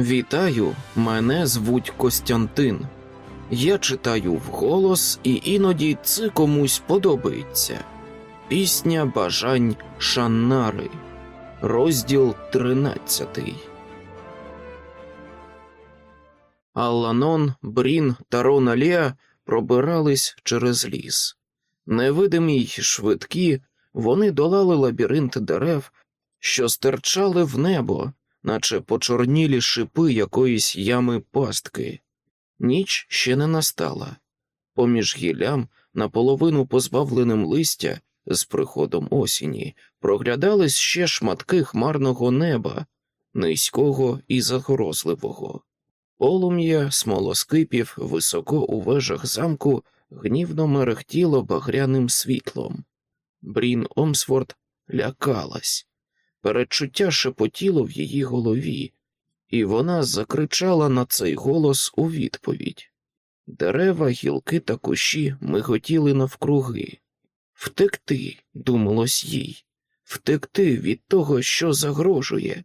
Вітаю, мене звуть Костянтин. Я читаю вголос, і іноді це комусь подобається. Пісня бажань Шаннари, розділ 13. Алланон, Брін та Рона Леа пробирались через ліс. Невидимі й швидкі, вони долали лабіринт дерев, що стирчали в небо, наче почорнілі шипи якоїсь ями пастки. Ніч ще не настала. Поміж гіллям, наполовину позбавленим листя, з приходом осені, проглядались ще шматки хмарного неба, низького і загрозливого. Полум'я смолоскипів високо у вежах замку гнівно мерехтіло багряним світлом. Брін Омсфорд лякалась. Передчуття шепотіло в її голові, і вона закричала на цей голос у відповідь. Дерева, гілки та кущі миготіли навкруги. Втекти, думалось їй, втекти від того, що загрожує,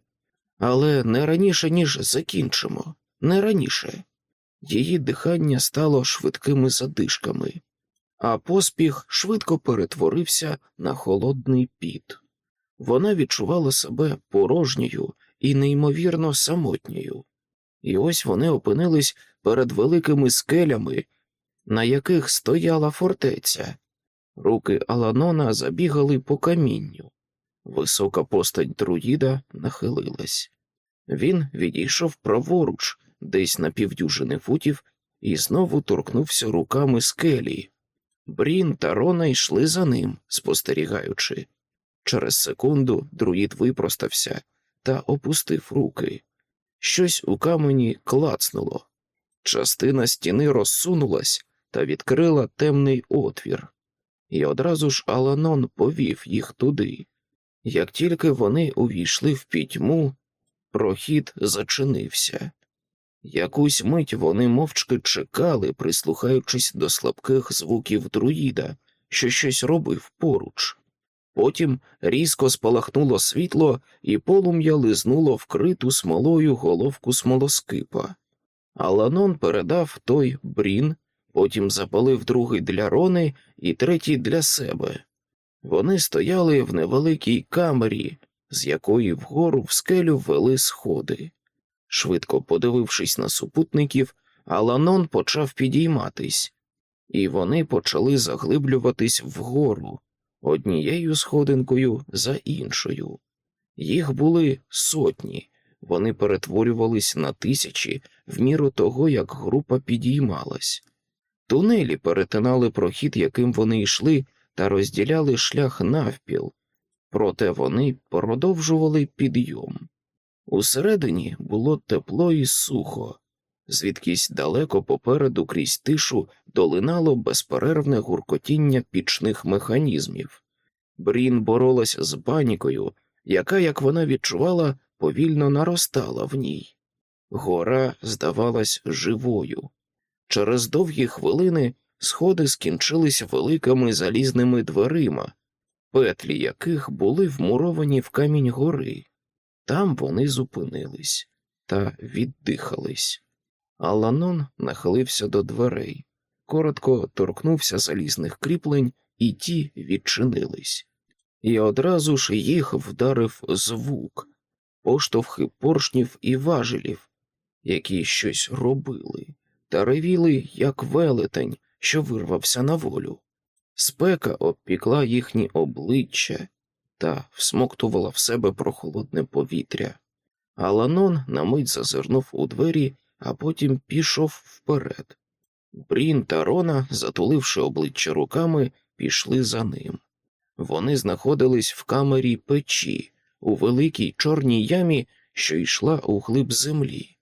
але не раніше, ніж закінчимо, не раніше. Її дихання стало швидкими задишками, а поспіх швидко перетворився на холодний піт. Вона відчувала себе порожньою і неймовірно самотньою, і ось вони опинились перед великими скелями, на яких стояла фортеця. Руки Аланона забігали по камінню. Висока постать друїда нахилилась. Він відійшов праворуч, десь на півдюжини футів, і знову торкнувся руками скелі. Брін та Рона йшли за ним, спостерігаючи. Через секунду друїд випростався та опустив руки. Щось у камені клацнуло. Частина стіни розсунулась та відкрила темний отвір, і одразу ж Аланон повів їх туди. Як тільки вони увійшли в пітьму, прохід зачинився. Якусь мить вони мовчки чекали, прислухаючись до слабких звуків друїда, що щось робив поруч. Потім різко спалахнуло світло, і полум'я лизнуло вкриту смолою головку смолоскипа. Аланон передав той брін, потім запалив другий для рони і третій для себе. Вони стояли в невеликій камері, з якої вгору в скелю вели сходи. Швидко подивившись на супутників, Аланон почав підійматись, і вони почали заглиблюватись вгору однією сходинкою за іншою. Їх були сотні, вони перетворювались на тисячі в міру того, як група підіймалась. Тунелі перетинали прохід, яким вони йшли, та розділяли шлях навпіл, проте вони продовжували підйом. Усередині було тепло і сухо, звідкись далеко попереду крізь тишу долинало безперервне гуркотіння пічних механізмів. Брін боролась з панікою, яка, як вона відчувала, повільно наростала в ній. Гора здавалась живою. Через довгі хвилини сходи скінчились великими залізними дверима, петлі яких були вмуровані в камінь гори. Там вони зупинились та віддихались. Аланон нахилився до дверей, коротко торкнувся залізних кріплень, і ті відчинились. І одразу ж їх вдарив звук, поштовхи поршнів і важелів, які щось робили, та ревіли, як велетень, що вирвався на волю. Спека обпікла їхні обличчя та всмоктувала в себе прохолодне повітря. Аланон на мить зазирнув у двері, а потім пішов вперед. Брін та Рона, затуливши обличчя руками, пішли за ним. Вони знаходились в камері печі у великій чорній ямі, що йшла у глиб землі.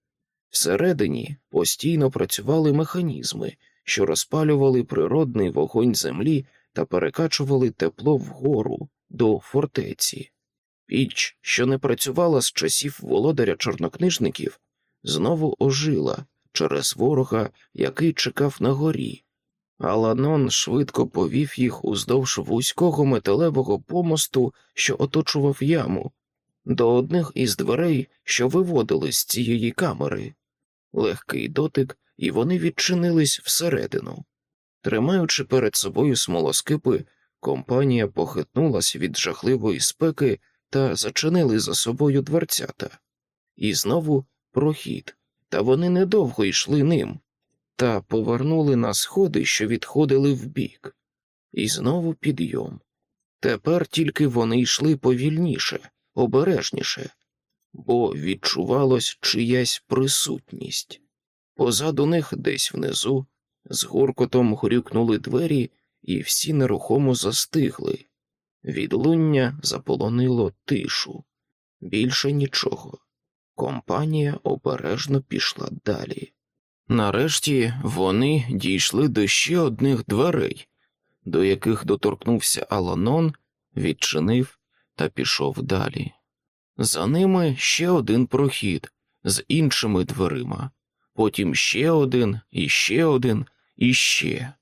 Всередині постійно працювали механізми, що розпалювали природний вогонь землі та перекачували тепло вгору до фортеці. Піч, що не працювала з часів володаря чорнокнижників, знову ожила через ворога, який чекав на горі. Аланон швидко повів їх уздовж вузького металевого помосту, що оточував яму, до одних із дверей, що виводили з цієї камери. Легкий дотик, і вони відчинились всередину. Тримаючи перед собою смолоскипи, компанія похитнулась від жахливої спеки та зачинили за собою дверцята. І знову прохід, та вони недовго йшли ним, та повернули на сходи, що відходили вбік. І знову підйом. Тепер тільки вони йшли повільніше, обережніше, бо відчувалось чиясь присутність. Позаду них, десь внизу, з гуркотом грюкнули двері, і всі нерухомо застигли. Відлуння заполонило тишу. Більше нічого. Компанія обережно пішла далі. Нарешті вони дійшли до ще одних дверей, до яких доторкнувся Аланон, відчинив та пішов далі. За ними ще один прохід з іншими дверима, потім ще один, і ще один, і ще.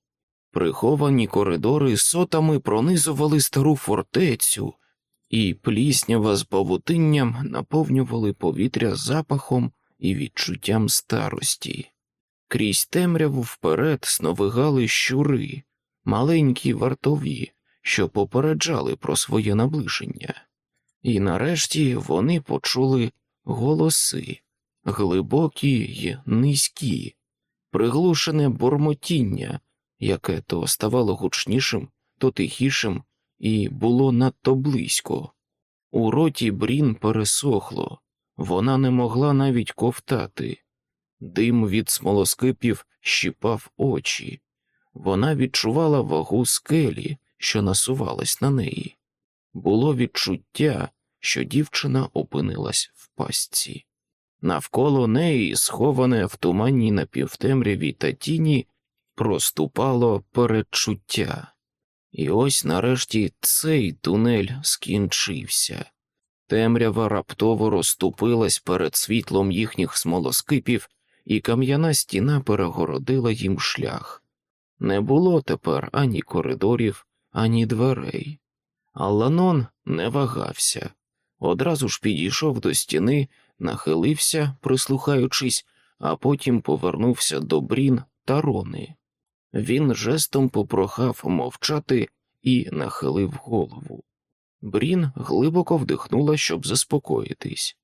Приховані коридори сотами пронизували стару фортецю, і пліснява з павутинням наповнювали повітря запахом і відчуттям старості. Крізь темряву вперед сновигали щури, маленькі вартові, що попереджали про своє наближення, і нарешті вони почули голоси, глибокі й низькі, приглушене бурмотіння, яке то ставало гучнішим, то тихішим, і було надто близько. У роті брін пересохло, вона не могла навіть ковтати. Дим від смолоскипів щіпав очі, вона відчувала вагу скелі, що насувалась на неї. Було відчуття, що дівчина опинилась в пастці. Навколо неї, сховане в туманній напівтемряві та тіні, проступало передчуття. І ось нарешті цей тунель скінчився. Темрява раптово розступилась перед світлом їхніх смолоскипів, і кам'яна стіна перегородила їм шлях. Не було тепер ані коридорів, ані дверей. Алланон не вагався, одразу ж підійшов до стіни, нахилився, прислухаючись, а потім повернувся до брін та рони. Він жестом попрохав мовчати і нахилив голову. Брін глибоко вдихнула, щоб заспокоїтись.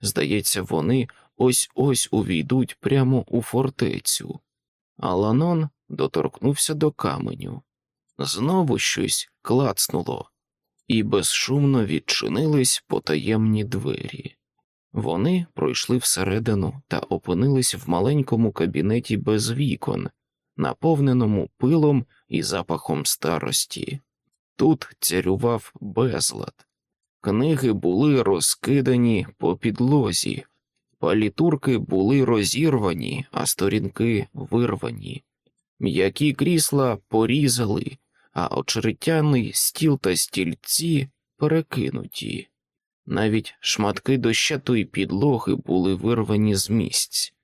Здається, вони ось ось увійдуть прямо у фортецю. Аланон доторкнувся до каменю. Знову щось клацнуло, і безшумно відчинились потаємні двері. Вони пройшли всередину та опинились в маленькому кабінеті без вікон, наповненому пилом і запахом старості. Тут царював безлад. Книги були розкидані по підлозі, палітурки були розірвані, а сторінки вирвані. М'які крісла порізали, а очеретяний стіл та стільці перекинуті. Навіть шматки дощатої підлоги були вирвані з місць.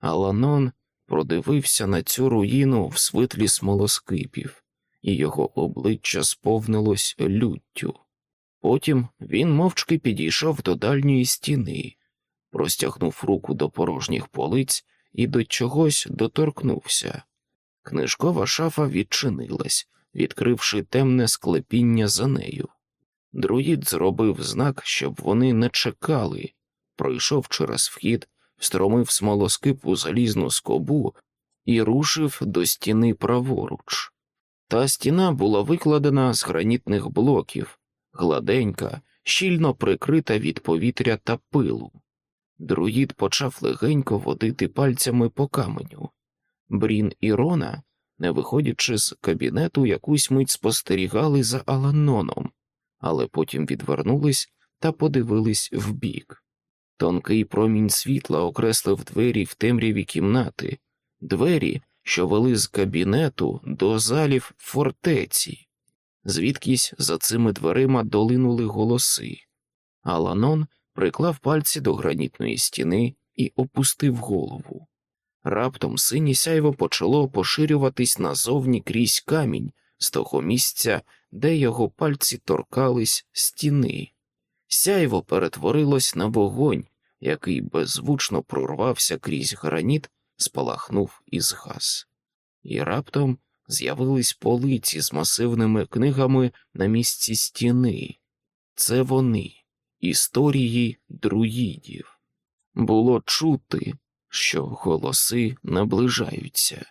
Аланон продивився на цю руїну в свитлі смолоскипів, і його обличчя сповнилось люттю. Потім він мовчки підійшов до дальньої стіни, простягнув руку до порожніх полиць і до чогось доторкнувся. Книжкова шафа відчинилась, відкривши темне склепіння за нею. Друїд зробив знак, щоб вони не чекали, пройшов через вхід, встромив смолоскип у залізну скобу і рушив до стіни праворуч. Та стіна була викладена з гранітних блоків, гладенька, щільно прикрита від повітря та пилу. Друїд почав легенько водити пальцями по каменю. Брін і Рона, не виходячи з кабінету, якусь мить спостерігали за Аланоном, але потім відвернулись та подивились вбік. Тонкий промінь світла окреслив двері в темряві кімнати, двері, що вели з кабінету до залів фортеці. Звідкись за цими дверима долинули голоси. Аланон приклав пальці до гранітної стіни і опустив голову. Раптом синє сяйво почало поширюватись назовні крізь камінь з того місця, де його пальці торкались стіни. Сяйво перетворилось на вогонь, який беззвучно прорвався крізь граніт, спалахнув і згас. І раптом з'явились полиці з масивними книгами на місці стіни. Це вони, історії друїдів. Було чути, що голоси наближаються.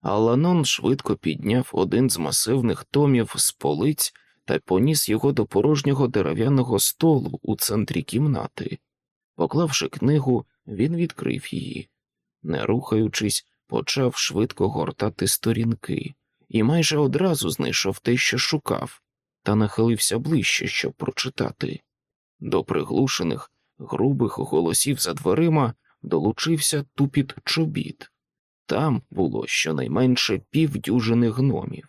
Аланон швидко підняв один з масивних томів з полиць та поніс його до порожнього дерев'яного столу у центрі кімнати. Поклавши книгу, він відкрив її. Не рухаючись, почав швидко гортати сторінки і майже одразу знайшов те, що шукав, та нахилився ближче, щоб прочитати. До приглушених, грубих голосів за дверима долучився тупіт чобіт. Там було щонайменше півдюжини гномів.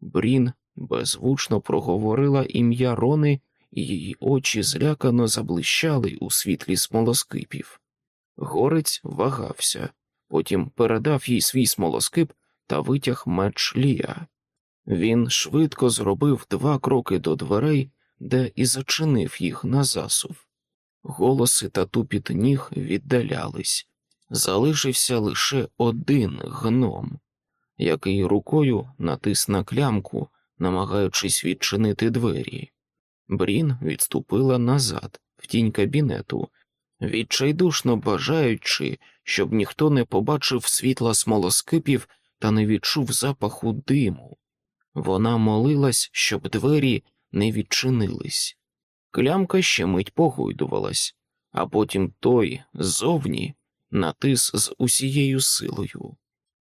Брін беззвучно проговорила ім'я Рони, її очі злякано заблищали у світлі смолоскипів. Горець вагався, потім передав їй свій смолоскип та витяг меч Лія. Він швидко зробив два кроки до дверей, де і зачинив їх на засув. Голоси та тупіт ніг віддалялись. Залишився лише один гном, який рукою натис на клямку, намагаючись відчинити двері. Брін відступила назад, в тінь кабінету, відчайдушно бажаючи, щоб ніхто не побачив світла смолоскипів та не відчув запаху диму. Вона молилась, щоб двері не відчинились. Клямка ще мить погойдувалась, а потім той ззовні натис з усією силою.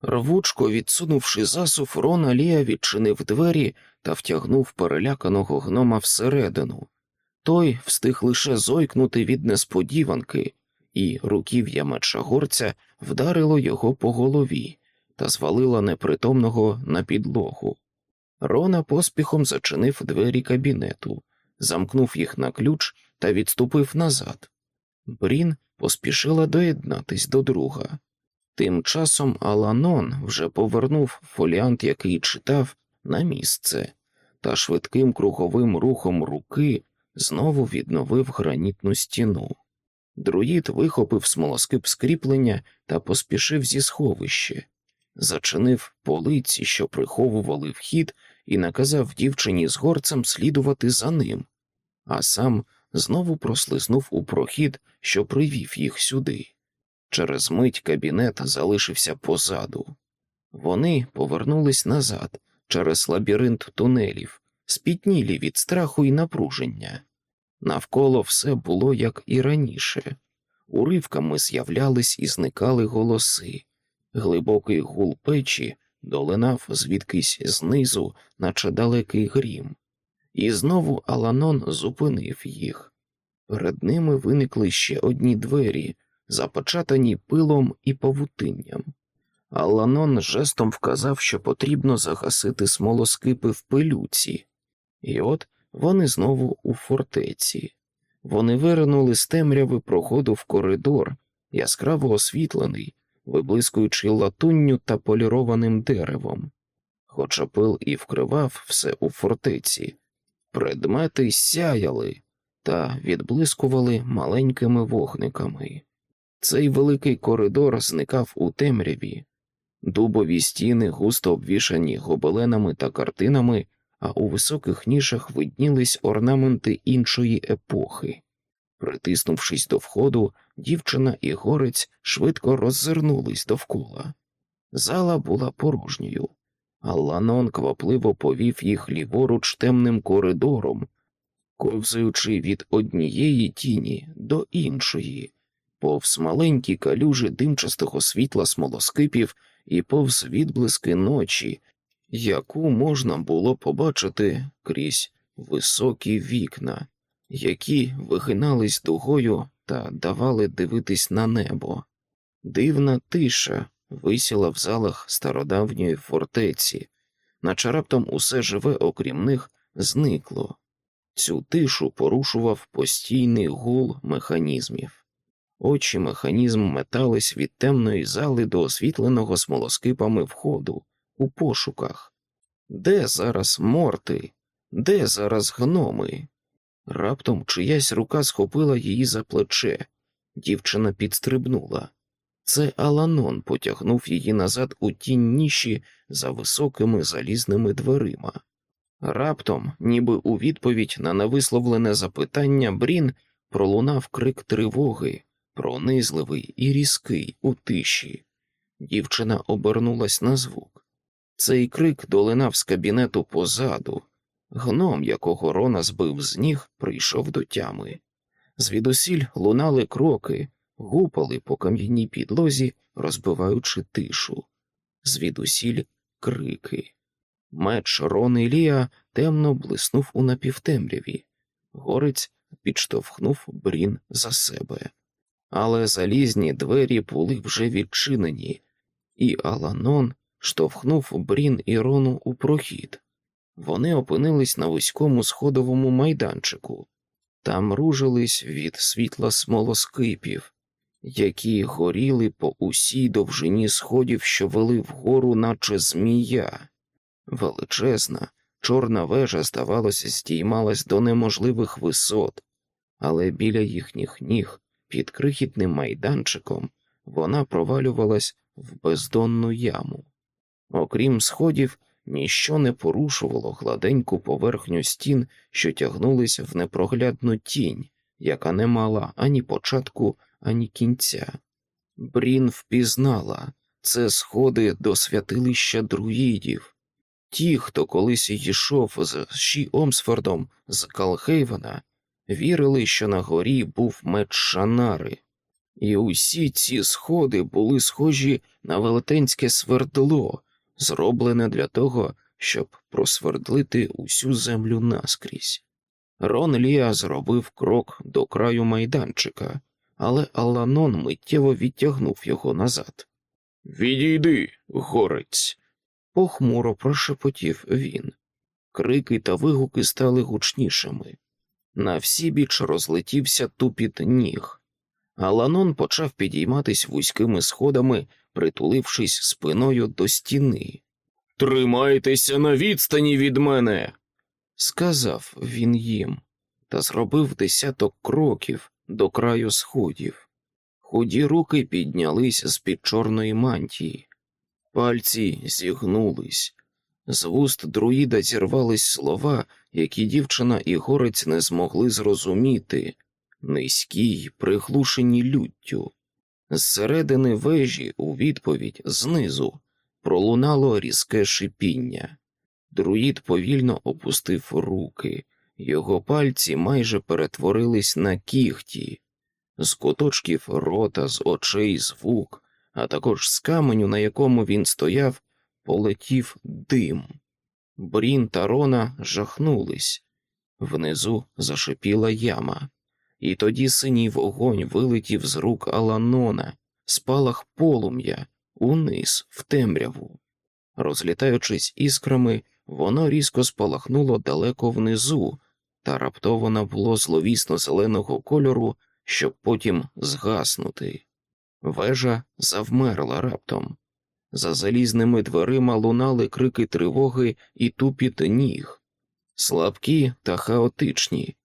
Рвучко відсунувши засув, Рона Лія відчинив двері та втягнув переляканого гнома всередину. Той встиг лише зойкнути від несподіванки, і руків'я меча горця вдарило його по голові та звалила непритомного на підлогу. Рона поспіхом зачинив двері кабінету, замкнув їх на ключ та відступив назад. Брін поспішила доєднатись до друга. Тим часом Аланон вже повернув фоліант, який читав, на місце, та швидким круговим рухом руки знову відновив гранітну стіну. Друїд вихопив смолоскип скріплення та поспішив зі сховище, зачинив полиці, що приховували вхід, і наказав дівчині з горцем слідувати за ним, а сам знову прослизнув у прохід, що привів їх сюди. Через мить кабінет залишився позаду. Вони повернулись назад через лабіринт тунелів, спітнілі від страху і напруження. Навколо все було як і раніше. Уривками з'являлись і зникали голоси, глибокий гул печі долинав звідкись знизу, наче далекий грім, і знову Аланон зупинив їх. Перед ними виникли ще одні двері, запечатані пилом і павутинням. Аланон жестом вказав, що потрібно загасити смолоскипи в пилюці, і от вони знову у фортеці. Вони виринули з темряви проходу в коридор, яскраво освітлений, виблискуючи латунню та полірованим деревом. Хоча пил і вкривав все у фортеці, предмети сяяли та відблискували маленькими вогниками. Цей великий коридор зникав у темряві, дубові стіни густо обвішані гобеленами та картинами, а у високих нішах виднілись орнаменти іншої епохи. Притиснувшись до входу, дівчина і горець швидко роззирнулись довкола. Зала була порожньою, а Ланон квапливо повів їх ліворуч темним коридором, ковзаючи від однієї тіні до іншої, повз маленькі калюжі димчастого світла смолоскипів і повз відблиски ночі, яку можна було побачити крізь високі вікна, які вигинались дугою та давали дивитись на небо. Дивна тиша висіла в залах стародавньої фортеці, наче раптом усе живе, окрім них, зникло. Цю тишу порушував постійний гул механізмів. Очі механізм метались від темної зали до освітленого смолоскипами входу у пошуках. Де зараз морти? Де зараз гноми? Раптом чиясь рука схопила її за плече. Дівчина підстрибнула. Це Аланон потягнув її назад у тінь ніші за високими залізними дверима. Раптом, ніби у відповідь на невисловлене запитання, Брін пролунав крик тривоги, пронизливий і різкий у тиші. Дівчина обернулась на звук. Цей крик долинав з кабінету позаду. Гном, якого Рона збив з ніг, прийшов до тями. Звідусіль лунали кроки, гупали по кам'яній підлозі, розбиваючи тишу. Звідусіль крики. Меч Рон і Лія темно блиснув у напівтемряві. Горець підштовхнув брін за себе. Але залізні двері були вже відчинені, і Аланон штовхнув Брін і Рону у прохід. Вони опинились на вузькому сходовому майданчику, там ружились від світла смолоскипів, які горіли по усій довжині сходів, що вели вгору, наче змія. Величезна, чорна вежа, здавалося, здіймалась до неможливих висот, але біля їхніх ніг, під крихітним майданчиком, вона провалювалась в бездонну яму. Окрім сходів, ніщо не порушувало гладеньку поверхню стін, що тягнулися в непроглядну тінь, яка не мала ані початку, ані кінця. Брін впізнала це сходи до святилища друїдів. Ті, хто колись йшов з Ші Омсфордом з Калхейвена, вірили, що на горі був меч Шанари, і усі ці сходи були схожі на велетенське свердло, зроблене для того, щоб просвердлити усю землю наскрізь. Рон Ліа зробив крок до краю майданчика, але Аланон миттєво відтягнув його назад. Відійди, горець, похмуро прошепотів він. Крики та вигуки стали гучнішими. На всі біч розлетівся тупіт ніг. Аланон почав підійматись вузькими сходами, притулившись спиною до стіни. Тримайтеся на відстані від мене, сказав він їм, та зробив десяток кроків до краю сходів. Худі руки піднялись з під чорної мантії, пальці зігнулись, з вуст друїда зірвались слова, які дівчина і горець не змогли зрозуміти, низькі, приглушені люттю. Зсередини вежі у відповідь знизу пролунало різке шипіння. Друїд повільно опустив руки, його пальці майже перетворились на кіхті, з куточків рота, з очей звук, а також з каменю, на якому він стояв, полетів дим. Брін та Рона жахнулись. Внизу зашипіла яма, і тоді синій вогонь вилетів з рук Аланона, спалах полум'я, униз, в темряву. Розлітаючись іскрами, воно різко спалахнуло далеко внизу, та раптово набуло зловісно зеленого кольору, щоб потім згаснути. Вежа завмерла раптом. За залізними дверима лунали крики тривоги і тупіт ніг, слабкі та хаотичні,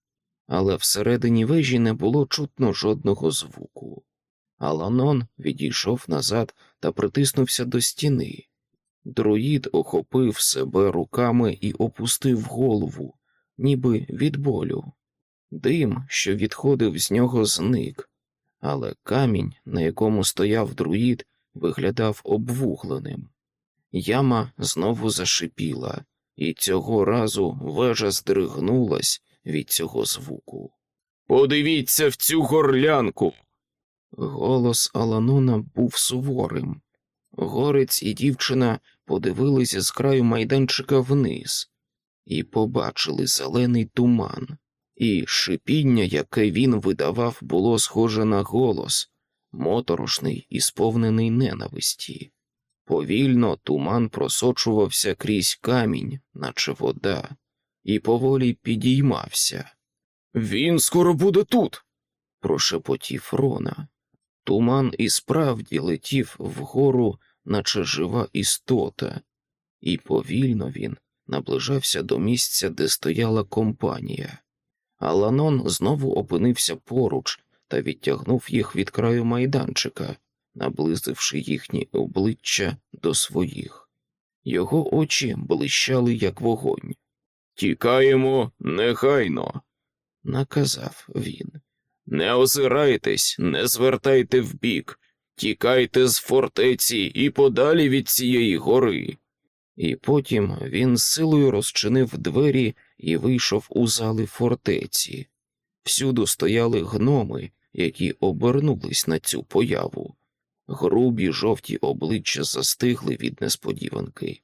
але всередині вежі не було чутно жодного звуку. Аланон відійшов назад та притиснувся до стіни. Друїд охопив себе руками і опустив голову, ніби від болю. Дим, що відходив з нього, зник, але камінь, на якому стояв друїд, виглядав обвугленим. Яма знову зашипіла, і цього разу вежа здригнулась від цього звуку. Подивіться в цю горлянку. Голос Аланона був суворим. Горець і дівчина подивилися з краю майданчика вниз і побачили зелений туман, і шипіння, яке він видавав, було схоже на голос, моторошний і сповнений ненависті. Повільно туман просочувався крізь камінь, наче вода, і поволі підіймався. Він скоро буде тут, прошепотів Рона. Туман і справді летів вгору, наче жива істота, і повільно він наближався до місця, де стояла компанія. Аланон знову опинився поруч та відтягнув їх від краю майданчика, наблизивши їхні обличчя до своїх. Його очі блищали, як вогонь. Тікаємо негайно, наказав він. Не озирайтесь, не звертайте вбік, тікайте з фортеці і подалі від цієї гори. І потім він силою розчинив двері і вийшов у зали фортеці. Всюду стояли гноми, які обернулись на цю появу. Грубі жовті обличчя застигли від несподіванки.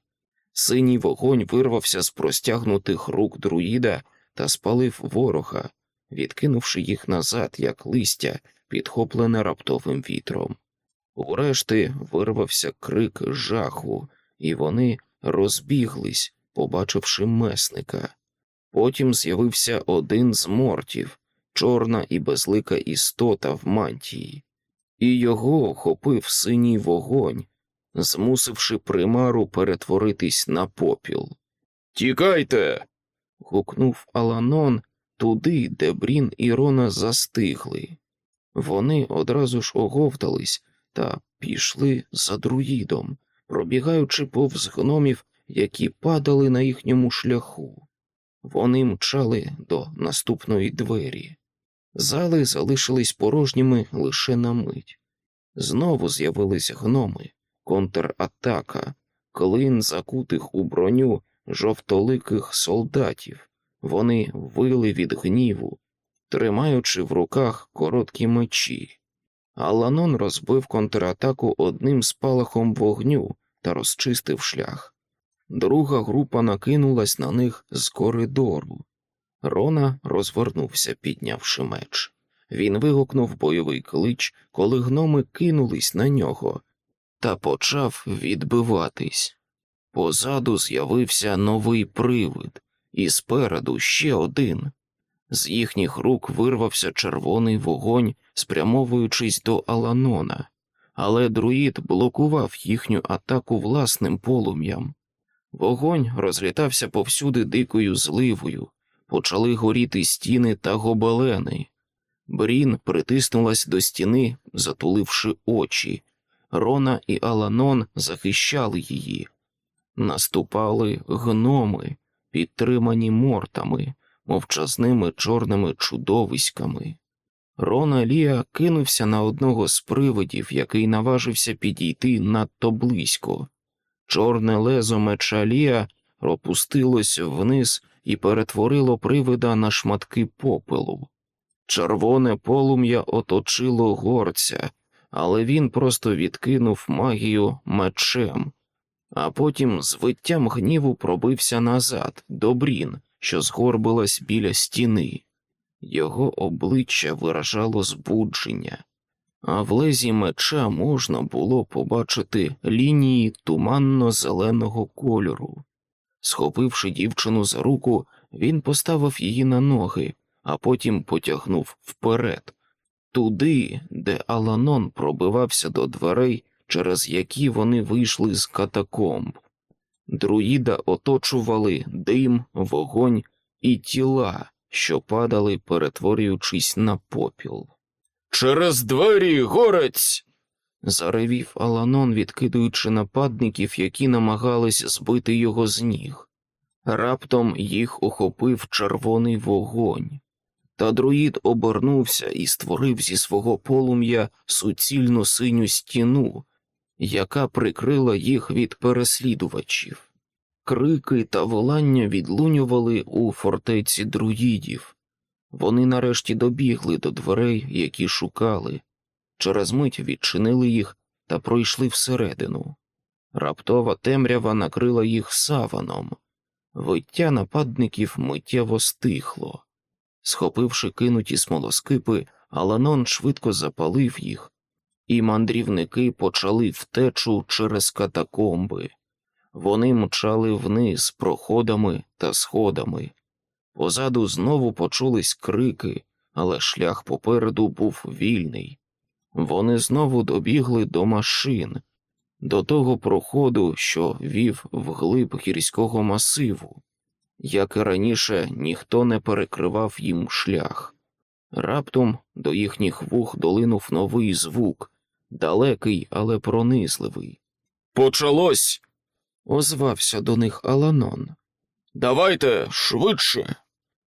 Синій вогонь вирвався з простягнутих рук друїда та спалив ворога, відкинувши їх назад, як листя, підхоплене раптовим вітром. Урешті вирвався крик жаху, і вони розбіглись, побачивши месника. Потім з'явився один з мортів, чорна і безлика істота в мантії, і його охопив синій вогонь, змусивши примару перетворитись на попіл. Тікайте. гукнув Аланон туди, де Брін і Рона застигли. Вони одразу ж оговтались та пішли за друїдом, пробігаючи повз гномів, які падали на їхньому шляху. Вони мчали до наступної двері. Зали залишились порожніми лише на мить. Знову з'явились гноми, контратака, клин закутих у броню жовтоликих солдатів. Вони вили від гніву, тримаючи в руках короткі мечі. Аланон розбив контратаку одним спалахом вогню та розчистив шлях. Друга група накинулась на них з коридору. Рона розвернувся, піднявши меч. Він вигукнув бойовий клич, коли гноми кинулись на нього, та почав відбиватись. Позаду з'явився новий привид, і спереду ще один. З їхніх рук вирвався червоний вогонь, спрямовуючись до Аланона, але друїд блокував їхню атаку власним полум'ям. Вогонь розлітався повсюди дикою зливою, почали горіти стіни та гобелени. Брін притиснулась до стіни, затуливши очі. Рона і Аланон захищали її. Наступали гноми, підтримані мортами, мовчазними чорними чудовиськами. Рона Лія кинувся на одного з привидів, який наважився підійти надто близько. Чорне лезо меча Лія опустилось вниз і перетворило привида на шматки попелу. Червоне полум'я оточило горця, але він просто відкинув магію мечем, а потім з виттям гніву пробився назад, до брін, що згорбилась біля стіни. Його обличчя виражало збудження, а в лезі меча можна було побачити лінії туманно-зеленого кольору. Схопивши дівчину за руку, він поставив її на ноги, а потім потягнув вперед, туди, де Аланон пробивався до дверей, через які вони вийшли з катакомб. Друїда оточували дим, вогонь і тіла, що падали, перетворюючись на попіл. Через двері горець. Заревів Аланон, відкидуючи нападників, які намагались збити його з ніг. Раптом їх охопив червоний вогонь. Та друїд обернувся і створив зі свого полум'я суцільну синю стіну, яка прикрила їх від переслідувачів. Крики та волання відлунювали у фортеці друїдів. Вони нарешті добігли до дверей, які шукали, через мить відчинили їх та пройшли всередину. Раптова темрява накрила їх саваном, виття нападників миттєво стихло. Схопивши кинуті смолоскипи, Аланон швидко запалив їх, і мандрівники почали втечу через катакомби. Вони мчали вниз проходами та сходами. Позаду знову почулись крики, але шлях попереду був вільний. Вони знову добігли до машин, до того проходу, що вів вглиб гірського масиву. Як і раніше, ніхто не перекривав їм шлях. Раптом до їхніх вух долинув новий звук, далекий, але пронизливий. Почалось. озвався до них Аланон. Давайте швидше.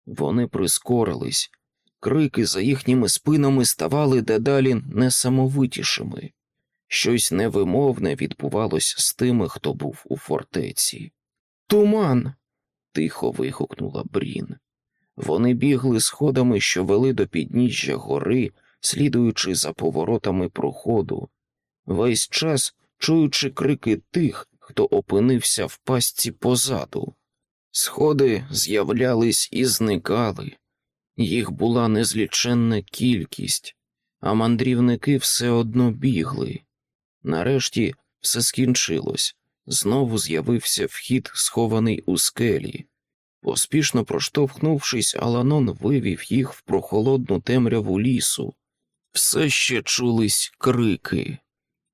Вони прискорились, крики за їхніми спинами ставали дедалі несамовитішими. Щось невимовне відбувалось з тими, хто був у фортеці. Туман. тихо вигукнула Брін. Вони бігли сходами, що вели до підніжжя гори, слідуючи за поворотами проходу, весь час чуючи крики тих, хто опинився в пастці позаду. Сходи з'являлись і зникали, їх була незліченна кількість, а мандрівники все одно бігли. Нарешті все скінчилось, знову з'явився вхід, схований у скелі. Поспішно проштовхнувшись, Аланон вивів їх в прохолодну темряву лісу. Все ще чулись крики.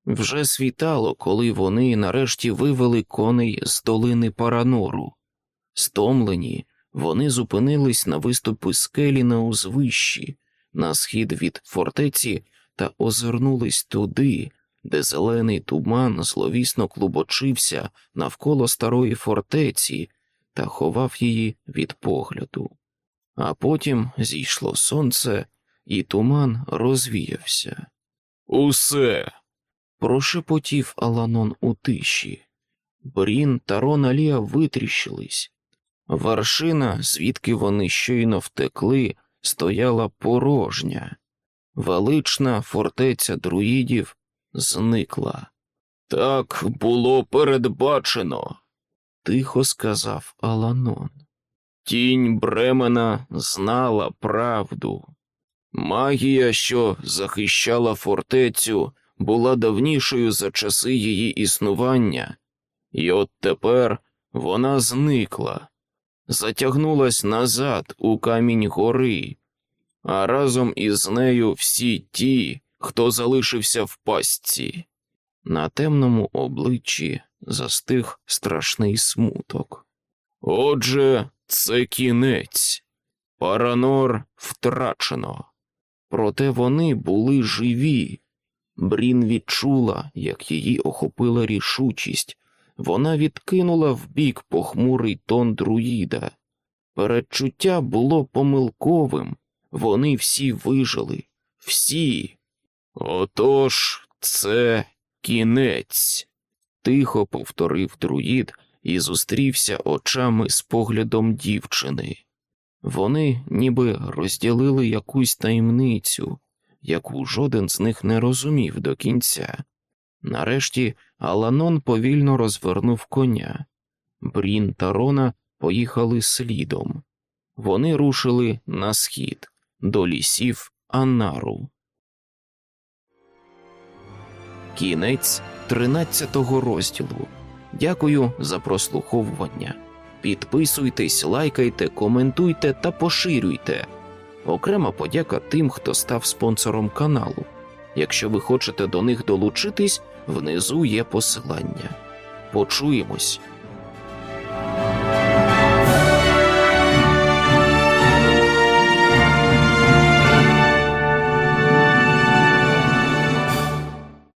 Вже світало, коли вони нарешті вивели коней з долини Паранору. Стомлені, вони зупинились на виступи скелі на узвищі, на схід від фортеці та озирнулись туди, де зелений туман зловісно клубочився навколо старої фортеці та ховав її від погляду. А потім зійшло сонце, і туман розвіявся. Усе. прошепотів Аланон у тиші. Брін та Роналія витріщились. Вершина, звідки вони щойно втекли, стояла порожня. Велична фортеця друїдів зникла. Так було передбачено, тихо сказав Аланон. Тінь Бремена знала правду. Магія, що захищала фортецю, була давнішою за часи її існування, і от тепер вона зникла, затягнулась назад у камінь гори, а разом із нею всі ті, хто залишився в пастці. На темному обличчі застиг страшний смуток. Отже, це кінець. Паранор втрачено. Проте вони були живі. Брін відчула, як її охопила рішучість. Вона відкинула вбік похмурий тон друїда. Передчуття було помилковим. Вони всі вижили, всі. Отож, це кінець, тихо повторив друїд і зустрівся очами з поглядом дівчини. Вони ніби розділили якусь таємницю, яку жоден з них не розумів до кінця. Нарешті Аланон повільно розвернув коня. Брін та Рона поїхали слідом. Вони рушили на схід до лісів Анару. Кінець тринадцятого розділу. Дякую за прослуховування. Підписуйтесь, лайкайте, коментуйте та поширюйте. Окрема подяка тим, хто став спонсором каналу. Якщо ви хочете до них долучитись, внизу є посилання. Почуємось.